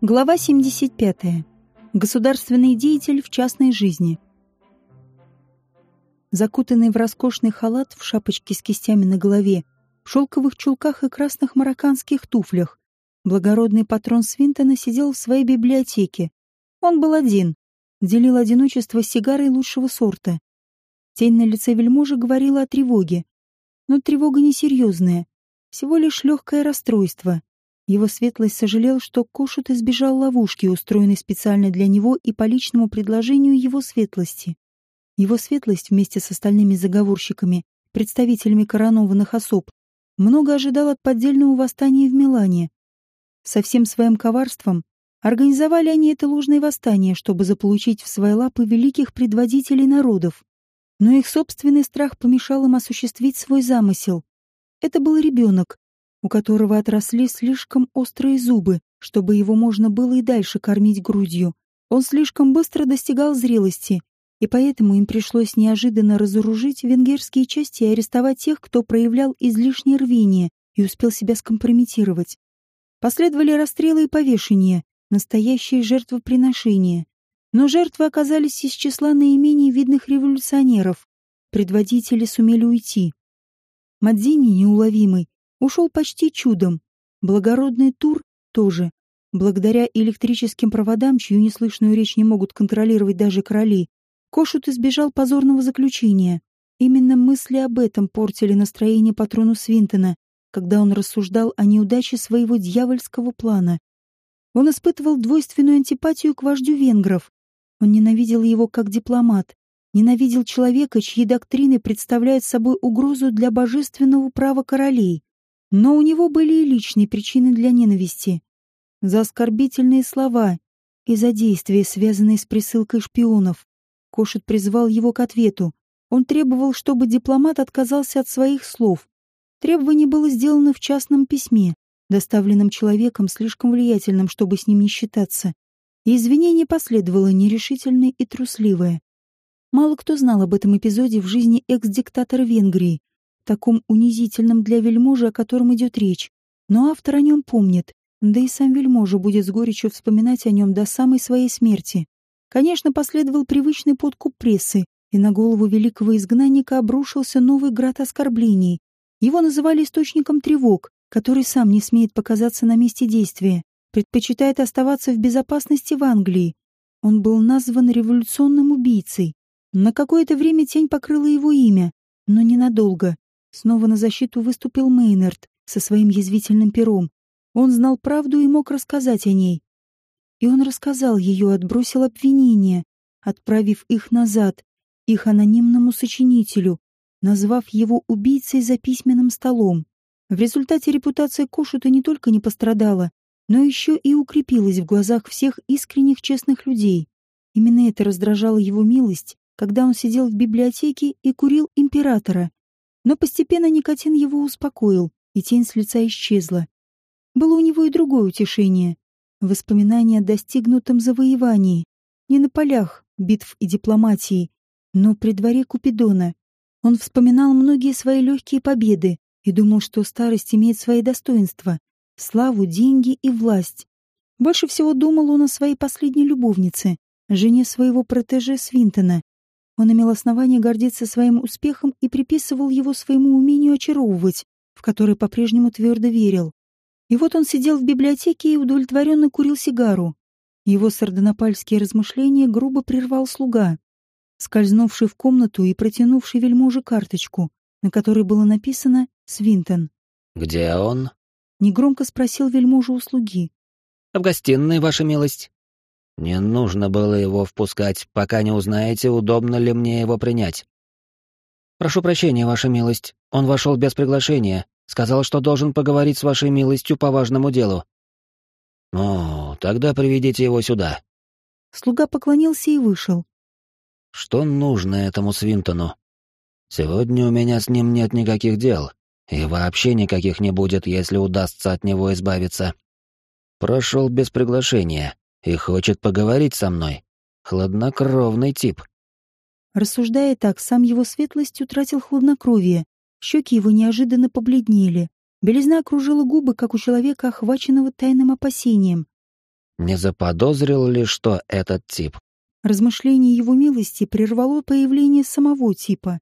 Глава 75. Государственный деятель в частной жизни. Закутанный в роскошный халат, в шапочке с кистями на голове, в шелковых чулках и красных марокканских туфлях, благородный патрон Свинтона сидел в своей библиотеке. Он был один, делил одиночество с сигарой лучшего сорта. Тень на лице вельможи говорила о тревоге. Но тревога несерьезная, всего лишь легкое расстройство — его светлость сожалел, что Кошут избежал ловушки, устроенной специально для него и по личному предложению его светлости. Его светлость вместе с остальными заговорщиками, представителями коронованных особ, много ожидал от поддельного восстания в Милане. Со всем своим коварством организовали они это ложное восстание, чтобы заполучить в свои лапы великих предводителей народов. Но их собственный страх помешал им осуществить свой замысел. Это был ребенок, у которого отросли слишком острые зубы, чтобы его можно было и дальше кормить грудью. Он слишком быстро достигал зрелости, и поэтому им пришлось неожиданно разоружить венгерские части и арестовать тех, кто проявлял излишнее рвение и успел себя скомпрометировать. Последовали расстрелы и повешения, настоящие жертвоприношения. Но жертвы оказались из числа наименее видных революционеров. Предводители сумели уйти. Мадзини, неуловимый, ушел почти чудом. Благородный Тур тоже. Благодаря электрическим проводам, чью неслышную речь не могут контролировать даже короли, Кошут избежал позорного заключения. Именно мысли об этом портили настроение патрону Свинтона, когда он рассуждал о неудаче своего дьявольского плана. Он испытывал двойственную антипатию к вождю венгров. Он ненавидел его как дипломат, ненавидел человека, чьи доктрины представляют собой угрозу для божественного права королей. Но у него были и личные причины для ненависти. За оскорбительные слова и за действия, связанные с присылкой шпионов. Кошет призвал его к ответу. Он требовал, чтобы дипломат отказался от своих слов. Требование было сделано в частном письме, доставленном человеком слишком влиятельным, чтобы с ним не считаться. И извинение последовало нерешительное и трусливое. Мало кто знал об этом эпизоде в жизни экс-диктатора Венгрии, таком унизительном для вельможи, о котором идет речь. Но автор о нем помнит, да и сам вельможа будет с горечью вспоминать о нем до самой своей смерти. Конечно, последовал привычный подкуп прессы, и на голову великого изгнанника обрушился новый град оскорблений. Его называли источником тревог, который сам не смеет показаться на месте действия, предпочитает оставаться в безопасности в Англии. Он был назван революционным убийцей. На какое-то время тень покрыла его имя, но ненадолго. Снова на защиту выступил Мейнард со своим язвительным пером. Он знал правду и мог рассказать о ней. И он рассказал ее, отбросил обвинения, отправив их назад, их анонимному сочинителю, назвав его убийцей за письменным столом. В результате репутация Кошута не только не пострадала, но еще и укрепилась в глазах всех искренних честных людей. Именно это раздражало его милость, когда он сидел в библиотеке и курил императора, но постепенно никотин его успокоил, и тень с лица исчезла. Было у него и другое утешение — воспоминание о достигнутом завоевании, не на полях битв и дипломатии, но при дворе Купидона. Он вспоминал многие свои легкие победы и думал, что старость имеет свои достоинства — славу, деньги и власть. Больше всего думал он о своей последней любовнице, жене своего протеже Свинтона, он имел основание гордиться своим успехом и приписывал его своему умению очаровывать, в которое по-прежнему твердо верил. И вот он сидел в библиотеке и удовлетворенно курил сигару. Его сардонапальские размышления грубо прервал слуга, скользнувший в комнату и протянувший вельможе карточку, на которой было написано «Свинтон». «Где он?» — негромко спросил вельможа у слуги. «В гостиной, ваша милость». Не нужно было его впускать, пока не узнаете, удобно ли мне его принять. Прошу прощения, ваша милость. Он вошел без приглашения. Сказал, что должен поговорить с вашей милостью по важному делу. Ну, тогда приведите его сюда. Слуга поклонился и вышел. Что нужно этому Свинтону? Сегодня у меня с ним нет никаких дел, и вообще никаких не будет, если удастся от него избавиться. Прошел без приглашения и хочет поговорить со мной. Хладнокровный тип. Рассуждая так, сам его светлость утратил хладнокровие. Щеки его неожиданно побледнели. Белизна окружила губы, как у человека, охваченного тайным опасением. Не заподозрил ли, что этот тип? Размышление его милости прервало появление самого типа.